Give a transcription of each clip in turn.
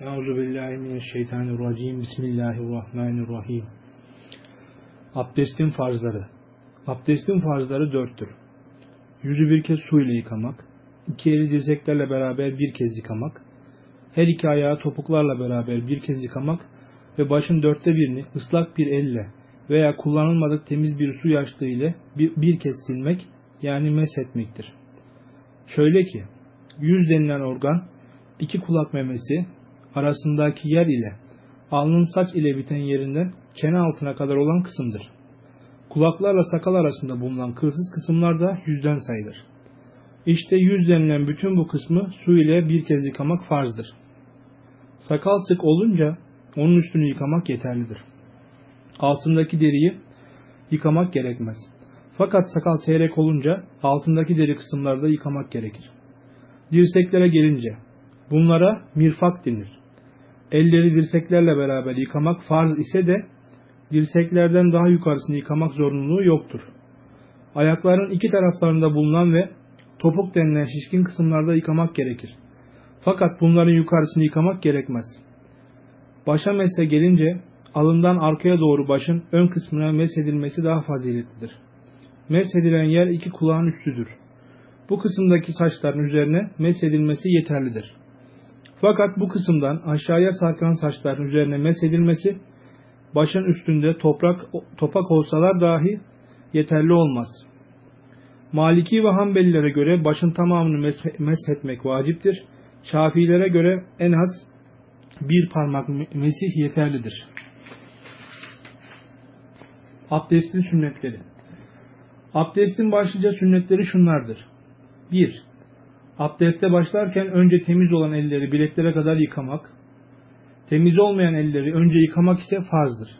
Euzu billahi mineşşeytanirracim. Bismillahirrahmanirrahim. Abdestin farzları. Abdestin farzları dörttür. Yüzü bir kez su ile yıkamak, iki eli dirseklerle beraber bir kez yıkamak, her iki ayağı topuklarla beraber bir kez yıkamak ve başın dörtte birini ıslak bir elle veya kullanılmadık temiz bir su yaşlığı ile bir, bir kez silmek yani meshetmektir. Şöyle ki, yüz denilen organ, iki kulak memesi, arasındaki yer ile alnın saç ile biten yerinden çene altına kadar olan kısımdır. Kulaklarla sakal arasında bulunan kılsız kısımlar da yüzden sayılır. İşte yüz denilen bütün bu kısmı su ile bir kez yıkamak farzdır. Sakal sık olunca onun üstünü yıkamak yeterlidir. Altındaki deriyi yıkamak gerekmez. Fakat sakal seyrek olunca altındaki deri kısımlarda yıkamak gerekir. Dirseklere gelince bunlara mirfak denir. Elleri dirseklerle beraber yıkamak farz ise de dirseklerden daha yukarısını yıkamak zorunluluğu yoktur. Ayakların iki taraflarında bulunan ve topuk denilen şişkin kısımlarda yıkamak gerekir. Fakat bunların yukarısını yıkamak gerekmez. Başa mese gelince alından arkaya doğru başın ön kısmına mesedilmesi daha faziletlidir. Meshedilen yer iki kulağın üstüdür. Bu kısımdaki saçların üzerine mesedilmesi yeterlidir. Fakat bu kısımdan aşağıya sarkan saçların üzerine mesedilmesi başın üstünde toprak topak olsalar dahi yeterli olmaz. Maliki ve Hanbelilere göre başın tamamını meshetmek vaciptir. Şafilere göre en az bir parmak mesih yeterlidir. Abdestin sünnetleri Abdestin başlıca sünnetleri şunlardır. 1. Abdeste başlarken önce temiz olan elleri bileklere kadar yıkamak, temiz olmayan elleri önce yıkamak ise farzdır.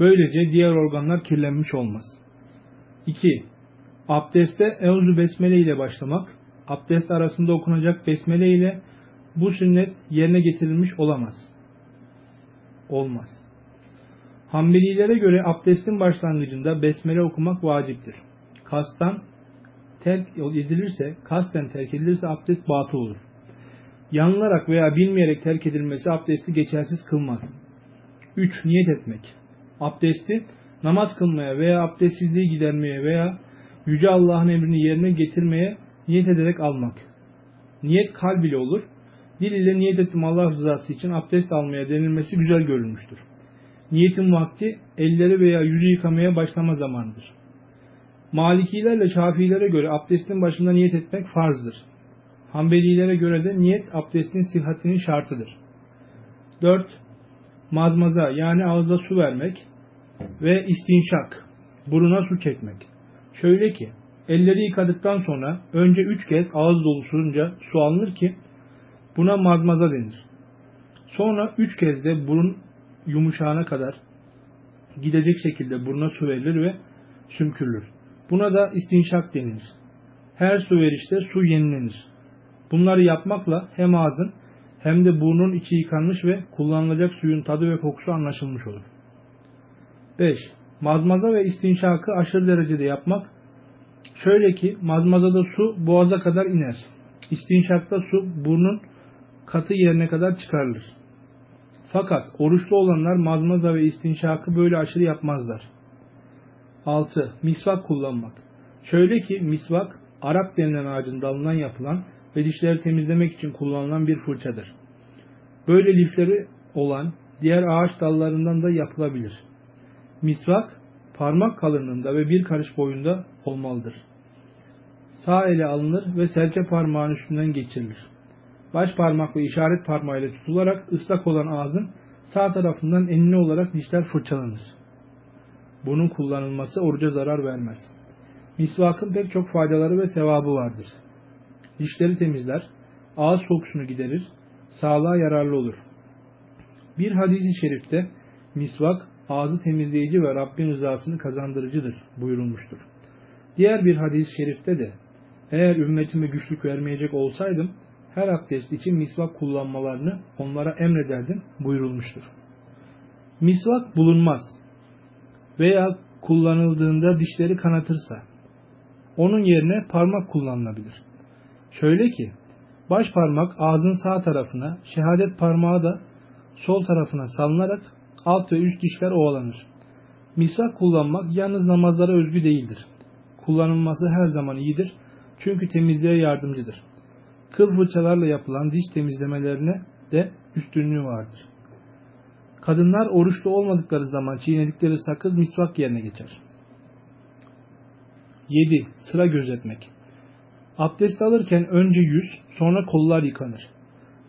Böylece diğer organlar kirlenmiş olmaz. 2. Abdeste Euzu Besmele ile başlamak, abdest arasında okunacak Besmele ile bu sünnet yerine getirilmiş olamaz. Olmaz. Hanbelilere göre abdestin başlangıcında Besmele okumak vaciptir. Kastan terk edilirse, kasten terk edilirse abdest batıl olur. Yanılarak veya bilmeyerek terk edilmesi abdesti geçersiz kılmaz. 3. Niyet etmek. Abdesti namaz kılmaya veya abdestsizliği gidermeye veya Yüce Allah'ın emrini yerine getirmeye niyet ederek almak. Niyet kalb ile olur. Dil ile niyet ettim Allah rızası için abdest almaya denilmesi güzel görülmüştür. Niyetin vakti elleri veya yüzü yıkamaya başlama zamanıdır. Malikilerle Şafilere göre abdestin başında niyet etmek farzdır. Hanbelilere göre de niyet abdestin sıhhatinin şartıdır. 4. Mazmaza yani ağza su vermek ve istinşak, buruna su çekmek. Şöyle ki, elleri yıkadıktan sonra önce üç kez ağız dolusunca su alınır ki buna mazmaza denir. Sonra üç kez de burun yumuşağına kadar gidecek şekilde buruna su verilir ve sümkürülür. Buna da istinşak denilir. Her su verişte su yenilenir. Bunları yapmakla hem ağzın hem de burnun içi yıkanmış ve kullanılacak suyun tadı ve kokusu anlaşılmış olur. 5. Mazmaza ve istinşakı aşırı derecede yapmak. Şöyle ki mazmazada su boğaza kadar iner. İstinşakta su burnun katı yerine kadar çıkarılır. Fakat oruçlu olanlar mazmaza ve istinşakı böyle aşırı yapmazlar. 6. Misvak kullanmak. Şöyle ki misvak Arap denilen ağacın dalından yapılan ve dişleri temizlemek için kullanılan bir fırçadır. Böyle lifleri olan diğer ağaç dallarından da yapılabilir. Misvak parmak kalınlığında ve bir karış boyunda olmalıdır. Sağ ele alınır ve serçe parmağın üstünden geçirilir. Baş parmak ve işaret parmağıyla tutularak ıslak olan ağzın sağ tarafından enine olarak dişler fırçalanır. Bunun kullanılması oruca zarar vermez. Misvakın pek çok faydaları ve sevabı vardır. Dişleri temizler, ağız kokusunu giderir, sağlığa yararlı olur. Bir hadis-i şerifte misvak ağzı temizleyici ve Rabbin rızasını kazandırıcıdır buyurulmuştur. Diğer bir hadis-i şerifte de eğer ümmetime güçlük vermeyecek olsaydım her abdest için misvak kullanmalarını onlara emrederdim buyurulmuştur. Misvak bulunmaz veya kullanıldığında dişleri kanatırsa onun yerine parmak kullanılabilir. Şöyle ki Baş parmak ağzın sağ tarafına, şehadet parmağı da sol tarafına salınarak alt ve üst dişler ovalanır. Misvak kullanmak yalnız namazlara özgü değildir. Kullanılması her zaman iyidir çünkü temizliğe yardımcıdır. Kıl fırçalarla yapılan diş temizlemelerine de üstünlüğü vardır. Kadınlar oruçlu olmadıkları zaman çiğnedikleri sakız misvak yerine geçer. 7. Sıra gözetmek. Abdest alırken önce yüz, sonra kollar yıkanır.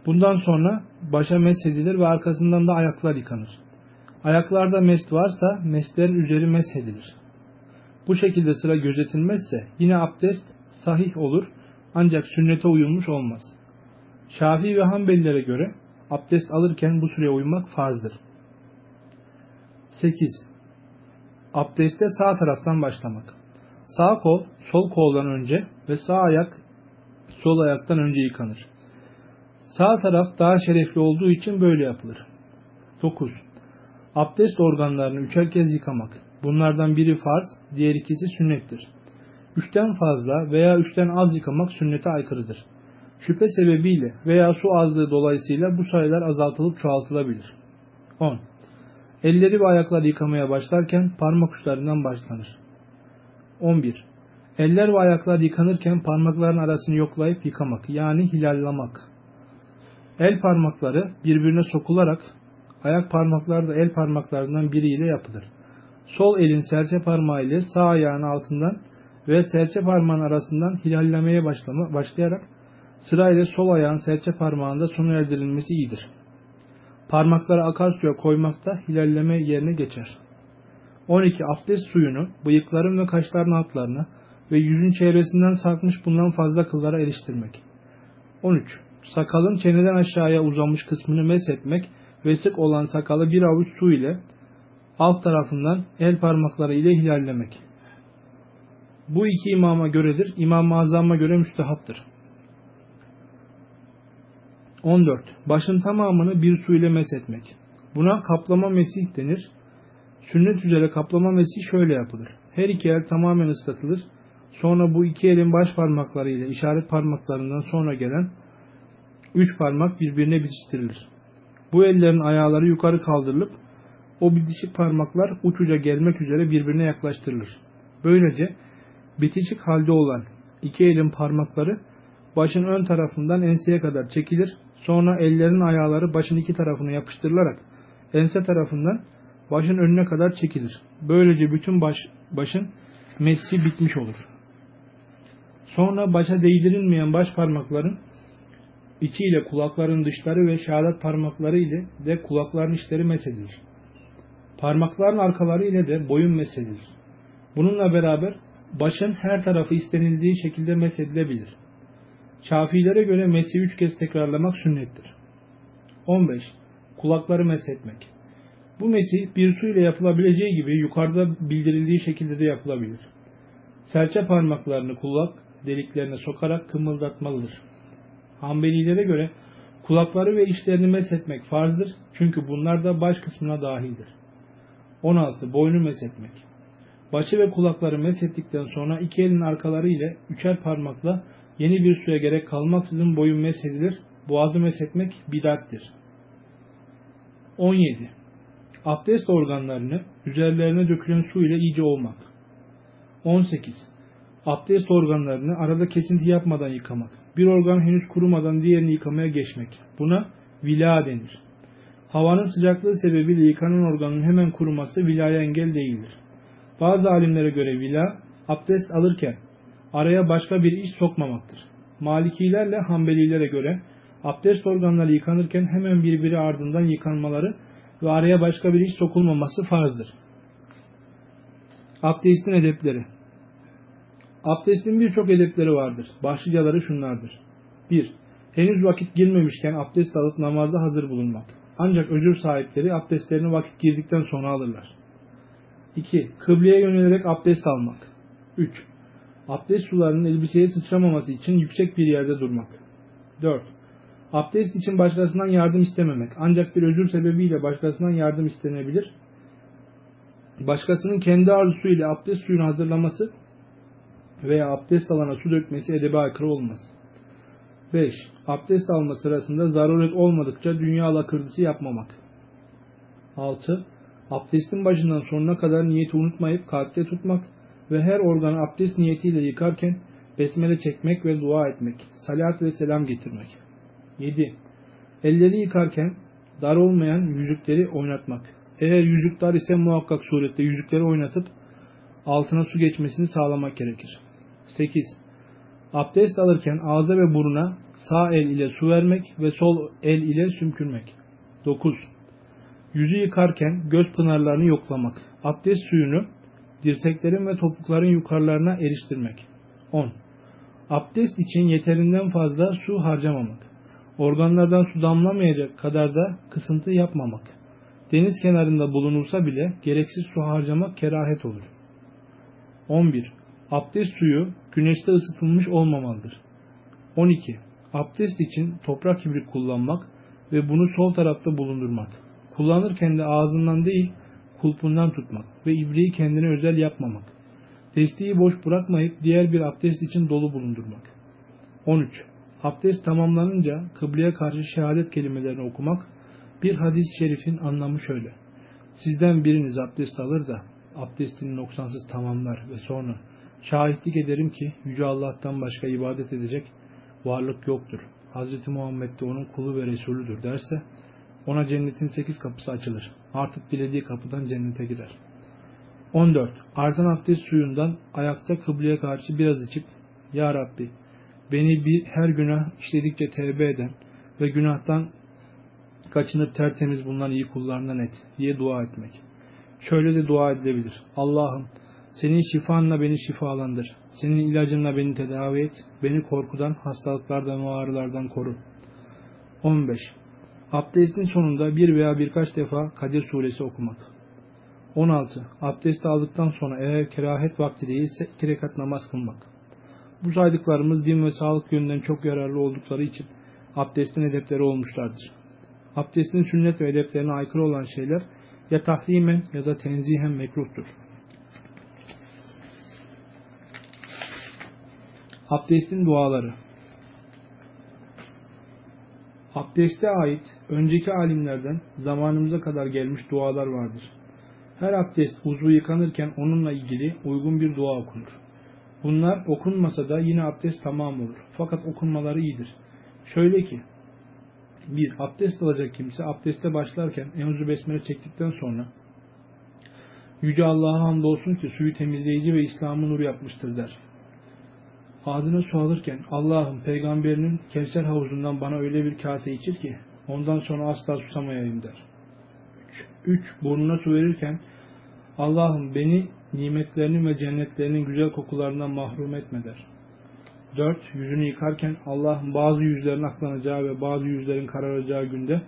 Bundan sonra başa meshedilir ve arkasından da ayaklar yıkanır. Ayaklarda mest varsa mestlerin üzeri meshedilir. Bu şekilde sıra gözetilmezse yine abdest sahih olur ancak sünnete uyulmuş olmaz. Şafii ve Hanbelilere göre abdest alırken bu süreye uymak farzdır. 8. Abdeste sağ taraftan başlamak. Sağ kol sol koldan önce ve sağ ayak sol ayaktan önce yıkanır. Sağ taraf daha şerefli olduğu için böyle yapılır. 9. Abdest organlarını üçer kez yıkamak. Bunlardan biri farz, diğer ikisi sünnettir. Üçten fazla veya üçten az yıkamak sünnete aykırıdır. Şüphe sebebiyle veya su azlığı dolayısıyla bu sayılar azaltılıp çoğaltılabilir. 10. Elleri ve ayakları yıkamaya başlarken parmak uçlarından başlanır. 11. Eller ve ayaklar yıkanırken parmakların arasını yoklayıp yıkamak yani hilallamak. El parmakları birbirine sokularak ayak parmakları da el parmaklarından biriyle yapılır. Sol elin serçe parmağı ile sağ ayağın altından ve serçe parmağın arasından hilallemeye başlayarak sırayla sol ayağın serçe parmağında sona erdirilmesi iyidir. Parmakları akarsuya koymakta hilalleme yerine geçer. 12. Abdest suyunu bıyıkların ve kaşların altlarına ve yüzün çevresinden sarkmış bulunan fazla kıllara eriştirmek. 13. Sakalın çeneden aşağıya uzamış kısmını meshetmek ve sık olan sakalı bir avuç su ile alt tarafından el parmakları ile hilallemek. Bu iki imama göredir. İmam-ı Azam'a göre müstehaptır. 14. Başın tamamını bir su ile meshetmek. Buna kaplama mesih denir. Sünnet üzere kaplama mesih şöyle yapılır. Her iki el tamamen ıslatılır. Sonra bu iki elin baş parmakları ile işaret parmaklarından sonra gelen üç parmak birbirine bitiştirilir. Bu ellerin ayağları yukarı kaldırılıp o bitişik parmaklar uçuca gelmek üzere birbirine yaklaştırılır. Böylece bitişik halde olan iki elin parmakları başın ön tarafından enseye kadar çekilir. Sonra ellerin ayağları başın iki tarafına yapıştırılarak ense tarafından başın önüne kadar çekilir. Böylece bütün baş, başın messi bitmiş olur. Sonra başa değdirilmeyen baş parmakların içiyle kulakların dışları ve şehadet parmakları ile de kulakların içleri mesedilir. Parmakların arkaları ile de boyun mesedilir. Bununla beraber başın her tarafı istenildiği şekilde mesedilebilir. Şafilere göre mesi üç kez tekrarlamak sünnettir. 15. Kulakları meshetmek. Bu mesih bir su ile yapılabileceği gibi yukarıda bildirildiği şekilde de yapılabilir. Serçe parmaklarını kulak deliklerine sokarak kımıldatmalıdır. Hanbelilere göre kulakları ve içlerini meshetmek farzdır çünkü bunlar da baş kısmına dahildir. 16. Boynu meshetmek. Başı ve kulakları meshettikten sonra iki elin arkaları ile üçer parmakla yeni bir suya gerek kalmaksızın boyun meshedilir. Boğazı meshetmek bidattir. 17. Abdest organlarını üzerlerine dökülen su ile iyice olmak. 18. Abdest organlarını arada kesinti yapmadan yıkamak. Bir organ henüz kurumadan diğerini yıkamaya geçmek. Buna vila denir. Havanın sıcaklığı sebebiyle yıkanan organın hemen kuruması vilaya engel değildir. Bazı alimlere göre vila, abdest alırken araya başka bir iş sokmamaktır. Malikilerle Hanbelilere göre abdest organları yıkanırken hemen birbiri ardından yıkanmaları ve araya başka bir iş sokulmaması farzdır. Abdestin edepleri Abdestin birçok edepleri vardır. Başlıcaları şunlardır. 1. Henüz vakit girmemişken abdest alıp namazda hazır bulunmak. Ancak özür sahipleri abdestlerini vakit girdikten sonra alırlar. 2. Kıbleye yönelerek abdest almak. 3. Abdest sularının elbiseye sıçramaması için yüksek bir yerde durmak. 4. Abdest için başkasından yardım istememek. Ancak bir özür sebebiyle başkasından yardım istenebilir. Başkasının kendi arzusuyla abdest suyunu hazırlaması veya abdest alana su dökmesi edebe aykırı olmaz. 5. Abdest alma sırasında zaruret olmadıkça dünya lakırdısı yapmamak. 6. Abdestin başından sonuna kadar niyeti unutmayıp kalpte tutmak ve her organı abdest niyetiyle yıkarken besmele çekmek ve dua etmek, salat ve selam getirmek. 7. Elleri yıkarken dar olmayan yüzükleri oynatmak. Eğer yüzük dar ise muhakkak surette yüzükleri oynatıp altına su geçmesini sağlamak gerekir. 8. Abdest alırken ağza ve buruna sağ el ile su vermek ve sol el ile sümkürmek. 9. Yüzü yıkarken göz pınarlarını yoklamak. Abdest suyunu dirseklerin ve topukların yukarılarına eriştirmek. 10. Abdest için yeterinden fazla su harcamamak. Organlardan su damlamayacak kadar da kısıntı yapmamak. Deniz kenarında bulunursa bile gereksiz su harcamak kerahet olur. 11. Abdest suyu güneşte ısıtılmış olmamalıdır. 12. Abdest için toprak kibrit kullanmak ve bunu sol tarafta bulundurmak. Kullanırken de ağzından değil kulpundan tutmak ve ibriği kendine özel yapmamak. Testiyi boş bırakmayıp diğer bir abdest için dolu bulundurmak. 13. Abdest tamamlanınca kıbleye karşı şehadet kelimelerini okumak. Bir hadis-i şerifin anlamı şöyle. Sizden biriniz abdest alır da abdestini noksansız tamamlar ve sonra şahitlik ederim ki Yüce Allah'tan başka ibadet edecek varlık yoktur. Hz. Muhammed de onun kulu ve Resulüdür derse ona cennetin sekiz kapısı açılır. Artık dilediği kapıdan cennete girer. 14. Artan abdest suyundan ayakta kıbleye karşı biraz içip Ya Rabbi beni bir her günah işledikçe tevbe eden ve günahtan kaçınıp tertemiz bulunan iyi kullarından et diye dua etmek. Şöyle de dua edilebilir. Allah'ım senin şifanla beni şifalandır. Senin ilacınla beni tedavi et. Beni korkudan, hastalıklardan ve ağrılardan koru. 15. Abdestin sonunda bir veya birkaç defa Kadir suresi okumak. 16. Abdest aldıktan sonra eğer kerahet vakti değilse iki rekat namaz kılmak. Bu saydıklarımız din ve sağlık yönünden çok yararlı oldukları için abdestin edepleri olmuşlardır. Abdestin sünnet ve edeplerine aykırı olan şeyler ya tahrimen ya da tenzihen mekruhtur. Abdestin duaları Abdeste ait önceki alimlerden zamanımıza kadar gelmiş dualar vardır. Her abdest uzvu yıkanırken onunla ilgili uygun bir dua okunur. Bunlar okunmasa da yine abdest tamam olur. Fakat okunmaları iyidir. Şöyle ki, bir abdest alacak kimse abdeste başlarken enzu besmele çektikten sonra Yüce Allah'a hamdolsun ki suyu temizleyici ve İslam'ı nur yapmıştır der. Ağzına su alırken Allah'ım peygamberinin Kevser havuzundan bana öyle bir kase içir ki ondan sonra asla susamayayım der. 3. Burnuna su verirken Allah'ım beni nimetlerinin ve cennetlerinin güzel kokularından mahrum etme der. 4. Yüzünü yıkarken Allah'ım bazı yüzlerin aklanacağı ve bazı yüzlerin kararacağı günde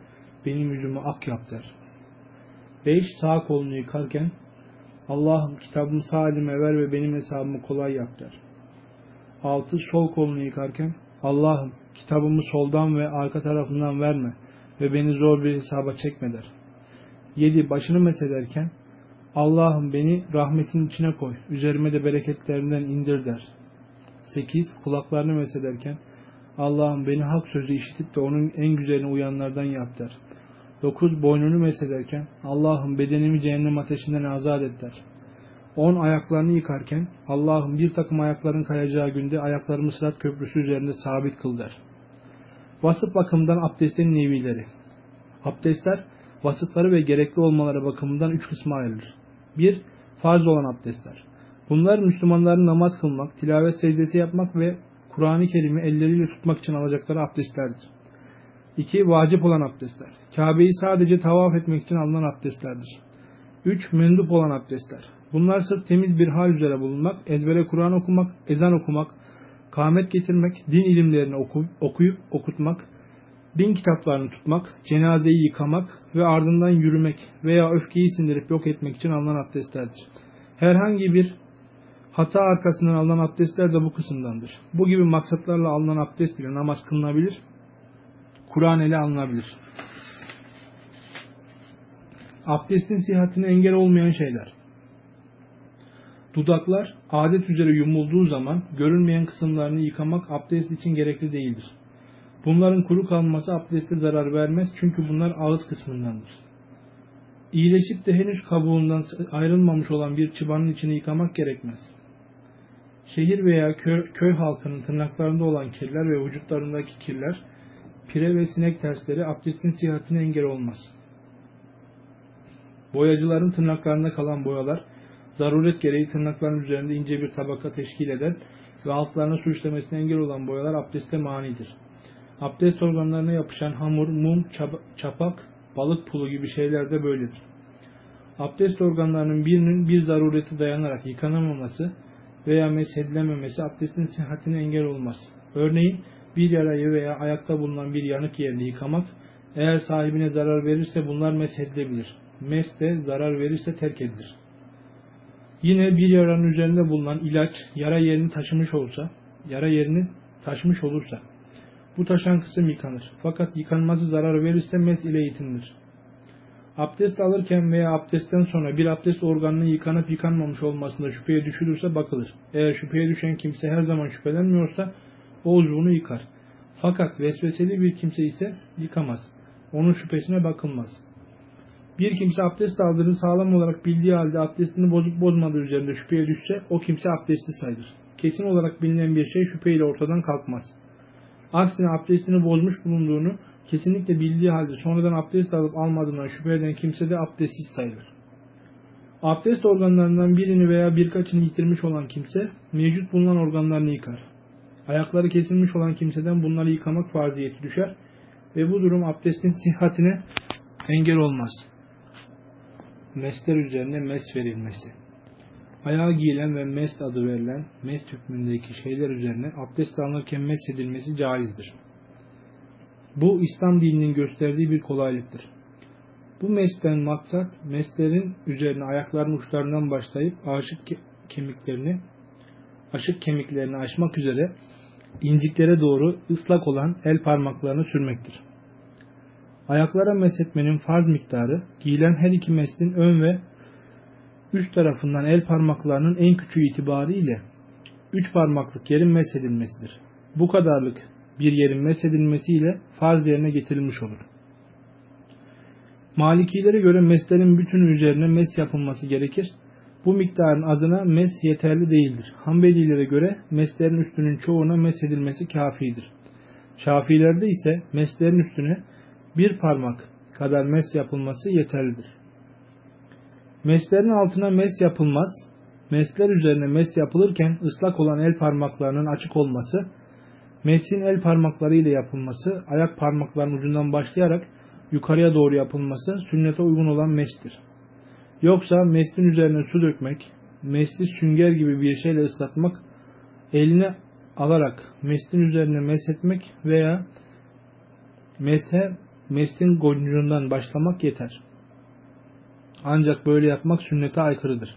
benim yüzümü ak yap der. 5. Sağ kolunu yıkarken Allah'ım kitabımı sağ elime ver ve benim hesabımı kolay yap der. 6. Sol kolunu yıkarken Allah'ım kitabımı soldan ve arka tarafından verme ve beni zor bir hesaba çekme der. 7. Başını mesederken Allah'ım beni rahmetin içine koy, üzerime de bereketlerinden indir der. 8. Kulaklarını mesederken Allah'ım beni hak sözü işitip de onun en güzelini uyanlardan yap der. 9. Boynunu mesederken Allah'ım bedenimi cehennem ateşinden azat et der. 10. Ayaklarını yıkarken Allah'ım bir takım ayakların kayacağı günde ayaklarımı sırat köprüsü üzerinde sabit kıl der. Vasıf bakımından abdestin nevileri. Abdestler vasıfları ve gerekli olmaları bakımından üç kısma ayrılır. 1. Farz olan abdestler. Bunlar Müslümanların namaz kılmak, tilavet secdesi yapmak ve Kur'an-ı Kerim'i elleriyle tutmak için alacakları abdestlerdir. 2. Vacip olan abdestler. Kabe'yi sadece tavaf etmek için alınan abdestlerdir. 3. Mendup olan abdestler. Bunlar sırf temiz bir hal üzere bulunmak, ezbere Kur'an okumak, ezan okumak, kâhmet getirmek, din ilimlerini oku, okuyup okutmak, din kitaplarını tutmak, cenazeyi yıkamak ve ardından yürümek veya öfkeyi sindirip yok etmek için alınan abdestlerdir. Herhangi bir hata arkasından alınan abdestler de bu kısımdandır. Bu gibi maksatlarla alınan abdest ile namaz kılınabilir, Kur'an ile alınabilir. Abdestin sihatine engel olmayan şeyler. Dudaklar adet üzere yumulduğu zaman görünmeyen kısımlarını yıkamak abdest için gerekli değildir. Bunların kuru kalması abdeste zarar vermez çünkü bunlar ağız kısmındandır. İyileşip de henüz kabuğundan ayrılmamış olan bir çıbanın içini yıkamak gerekmez. Şehir veya köy, köy halkının tırnaklarında olan kirler ve vücutlarındaki kirler, pire ve sinek tersleri abdestin sihatine engel olmaz. Boyacıların tırnaklarında kalan boyalar, zaruret gereği tırnakların üzerinde ince bir tabaka teşkil eden ve altlarına su işlemesine engel olan boyalar abdeste manidir. Abdest organlarına yapışan hamur, mum, çapak, balık pulu gibi şeyler de böyledir. Abdest organlarının birinin bir zarureti dayanarak yıkanamaması veya meshedilememesi abdestin sıhhatine engel olmaz. Örneğin bir yarayı veya ayakta bulunan bir yanık yerini yıkamak eğer sahibine zarar verirse bunlar meshedilebilir. Mes de zarar verirse terk edilir. Yine bir yaranın üzerinde bulunan ilaç yara yerini taşımış olsa, yara yerini taşımış olursa bu taşan kısım yıkanır. Fakat yıkanması zarar verirse mes ile yitinilir. Abdest alırken veya abdestten sonra bir abdest organının yıkanıp yıkanmamış olmasında şüpheye düşülürse bakılır. Eğer şüpheye düşen kimse her zaman şüphelenmiyorsa o uzvunu yıkar. Fakat vesveseli bir kimse ise yıkamaz. Onun şüphesine bakılmaz. Bir kimse abdest aldığını sağlam olarak bildiği halde abdestini bozup bozmadığı üzerinde şüpheye düşse o kimse abdesti sayılır. Kesin olarak bilinen bir şey şüpheyle ortadan kalkmaz. Aksine abdestini bozmuş bulunduğunu kesinlikle bildiği halde sonradan abdest alıp almadığından şüphe eden kimse de abdestsiz sayılır. Abdest organlarından birini veya birkaçını yitirmiş olan kimse mevcut bulunan organlarını yıkar. Ayakları kesilmiş olan kimseden bunları yıkamak farziyeti düşer ve bu durum abdestin sihatine engel olmaz. Mesler üzerine mes verilmesi. Ayağa giyilen ve mest adı verilen mest hükmündeki şeyler üzerine abdest alınırken mest edilmesi caizdir. Bu İslam dininin gösterdiği bir kolaylıktır. Bu mesten maksat meslerin üzerine ayakların uçlarından başlayıp aşık kemiklerini aşık kemiklerini aşmak üzere inciklere doğru ıslak olan el parmaklarını sürmektir. Ayaklara meshetmenin farz miktarı giyilen her iki meslin ön ve üst tarafından el parmaklarının en küçüğü itibariyle üç parmaklık yerin meshedilmesidir. Bu kadarlık bir yerin meshedilmesiyle farz yerine getirilmiş olur. Malikilere göre meslerin bütünü üzerine mes yapılması gerekir. Bu miktarın azına mes yeterli değildir. Hanbelilere göre meslerin üstünün çoğuna mes edilmesi kafidir. Şafilerde ise meslerin üstüne bir parmak kadar mes yapılması yeterlidir. Meslerin altına mes yapılmaz, mesler üzerine mes yapılırken ıslak olan el parmaklarının açık olması, mesin el parmakları ile yapılması, ayak parmaklarının ucundan başlayarak yukarıya doğru yapılması sünnete uygun olan mestir. Yoksa meslin üzerine su dökmek, mesli sünger gibi bir şeyle ıslatmak, eline alarak meslin üzerine meshetmek veya meshe meslin goncundan başlamak yeter. Ancak böyle yapmak sünnete aykırıdır.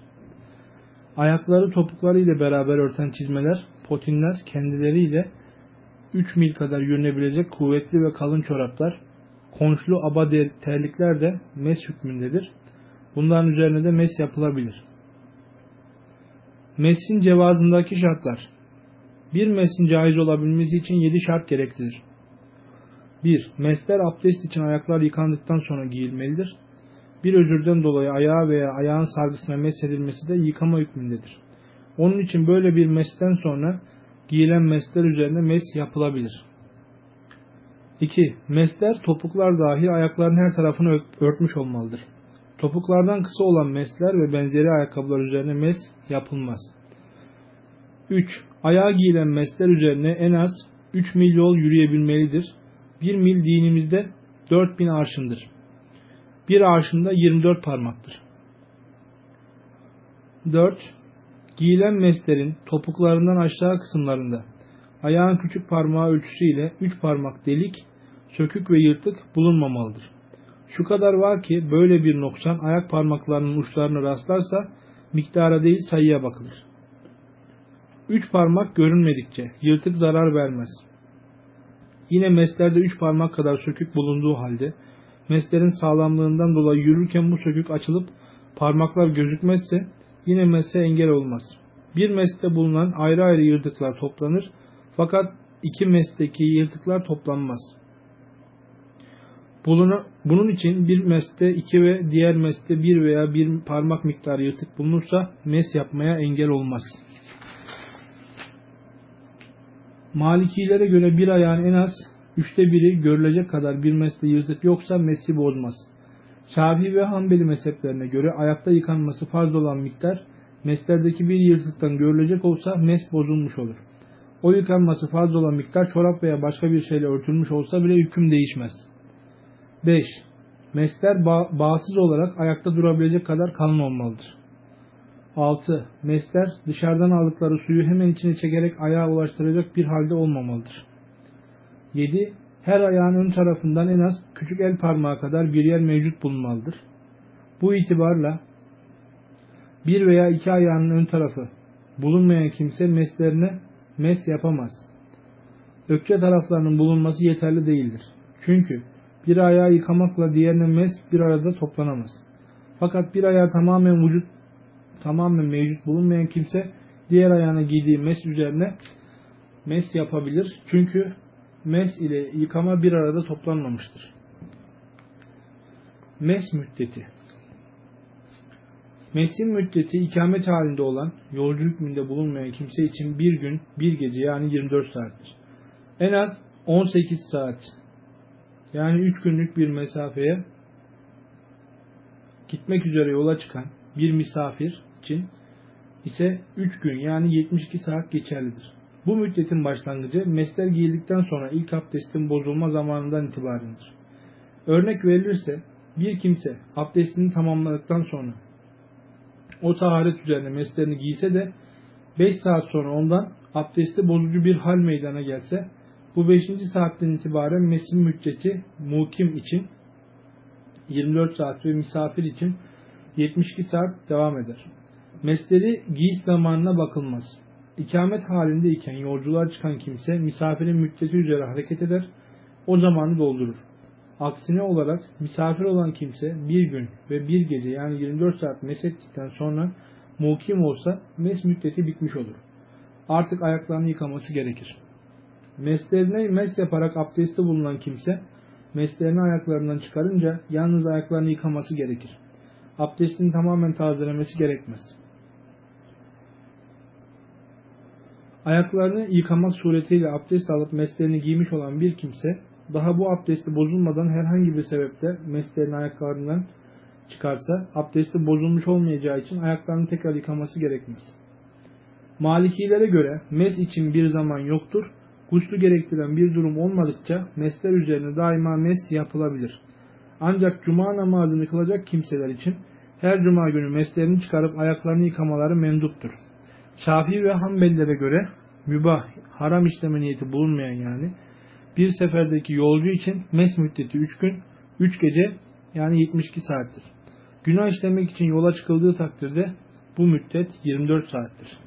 Ayakları topukları ile beraber örten çizmeler, potinler kendileriyle 3 mil kadar yürünebilecek kuvvetli ve kalın çoraplar, konşlu aba terlikler de mes hükmündedir. Bunların üzerine de mes yapılabilir. Mesin cevazındaki şartlar Bir mesin caiz olabilmesi için 7 şart gereklidir. 1. Mesler abdest için ayaklar yıkandıktan sonra giyilmelidir. Bir özürden dolayı ayağa veya ayağın sargısına mesedilmesi de yıkama hükmündedir. Onun için böyle bir mesten sonra giyilen mesler üzerine mes yapılabilir. 2. Mesler topuklar dahil ayakların her tarafını örtmüş olmalıdır. Topuklardan kısa olan mesler ve benzeri ayakkabılar üzerine mes yapılmaz. 3. Ayağa giyilen mesler üzerine en az 3 mil yol yürüyebilmelidir. 1 mil dinimizde 4000 arşındır. Bir arşında 24 parmaktır. 4. Giyilen meslerin topuklarından aşağı kısımlarında ayağın küçük parmağı ölçüsüyle 3 parmak delik, sökük ve yırtık bulunmamalıdır. Şu kadar var ki böyle bir noksan ayak parmaklarının uçlarını rastlarsa miktara değil sayıya bakılır. Üç parmak görünmedikçe yırtık zarar vermez. Yine meslerde üç parmak kadar sökük bulunduğu halde meslerin sağlamlığından dolayı yürürken bu sökük açılıp parmaklar gözükmezse yine mesle engel olmaz. Bir mesle bulunan ayrı ayrı yırtıklar toplanır fakat iki mesdeki yırtıklar toplanmaz. Bunun için bir meste iki ve diğer meste bir veya bir parmak miktarı yırtık bulunursa mes yapmaya engel olmaz. Malikilere göre bir ayağın en az üçte biri görülecek kadar bir mesle yırtık yoksa mesi bozmaz. Şafii ve Hanbeli mezheplerine göre ayakta yıkanması farz olan miktar meslerdeki bir yırtıktan görülecek olsa mes bozulmuş olur. O yıkanması farz olan miktar çorap veya başka bir şeyle örtülmüş olsa bile hüküm değişmez. 5. Mesler ba bağsız olarak ayakta durabilecek kadar kalın olmalıdır. 6. Mesler dışarıdan aldıkları suyu hemen içine çekerek ayağa ulaştıracak bir halde olmamalıdır. 7. Her ayağın ön tarafından en az küçük el parmağı kadar bir yer mevcut bulunmalıdır. Bu itibarla bir veya iki ayağının ön tarafı bulunmayan kimse meslerine mes yapamaz. Ökçe taraflarının bulunması yeterli değildir. Çünkü bir ayağı yıkamakla diğerine mes bir arada toplanamaz. Fakat bir ayağı tamamen vücut tamamen mevcut bulunmayan kimse diğer ayağına giydiği mes üzerine mes yapabilir. Çünkü mes ile yıkama bir arada toplanmamıştır. Mes müddeti Mesin müddeti ikamet halinde olan, yolcu hükmünde bulunmayan kimse için bir gün, bir gece yani 24 saattir. En az 18 saat yani 3 günlük bir mesafeye gitmek üzere yola çıkan bir misafir için ise 3 gün yani 72 saat geçerlidir. Bu müddetin başlangıcı mesler giyildikten sonra ilk abdestin bozulma zamanından itibarendir. Örnek verilirse bir kimse abdestini tamamladıktan sonra o taharet üzerine meslerini giyse de 5 saat sonra ondan abdesti bozucu bir hal meydana gelse bu 5. saatten itibaren mesin müddeti mukim için 24 saat ve misafir için 72 saat devam eder. Mesleri giyiş zamanına bakılmaz. İkamet halindeyken yolculuğa çıkan kimse misafirin müddeti üzere hareket eder, o zamanı doldurur. Aksine olarak misafir olan kimse bir gün ve bir gece yani 24 saat mesettikten sonra mukim olsa mes müddeti bitmiş olur. Artık ayaklarını yıkaması gerekir. Meslerine mes yaparak abdesti bulunan kimse meslerini ayaklarından çıkarınca yalnız ayaklarını yıkaması gerekir. Abdestini tamamen tazelemesi gerekmez. Ayaklarını yıkamak suretiyle abdest alıp meslerini giymiş olan bir kimse daha bu abdesti bozulmadan herhangi bir sebeple meslerini ayaklarından çıkarsa abdesti bozulmuş olmayacağı için ayaklarını tekrar yıkaması gerekmez. Malikilere göre mes için bir zaman yoktur. Guslü gerektiren bir durum olmadıkça mesler üzerine daima mes yapılabilir. Ancak cuma namazını kılacak kimseler için her cuma günü meslerini çıkarıp ayaklarını yıkamaları menduptur. Şafii ve Hanbelilere göre mübah, haram işleme niyeti bulunmayan yani bir seferdeki yolcu için mes müddeti 3 gün, 3 gece yani 72 saattir. Günah işlemek için yola çıkıldığı takdirde bu müddet 24 saattir.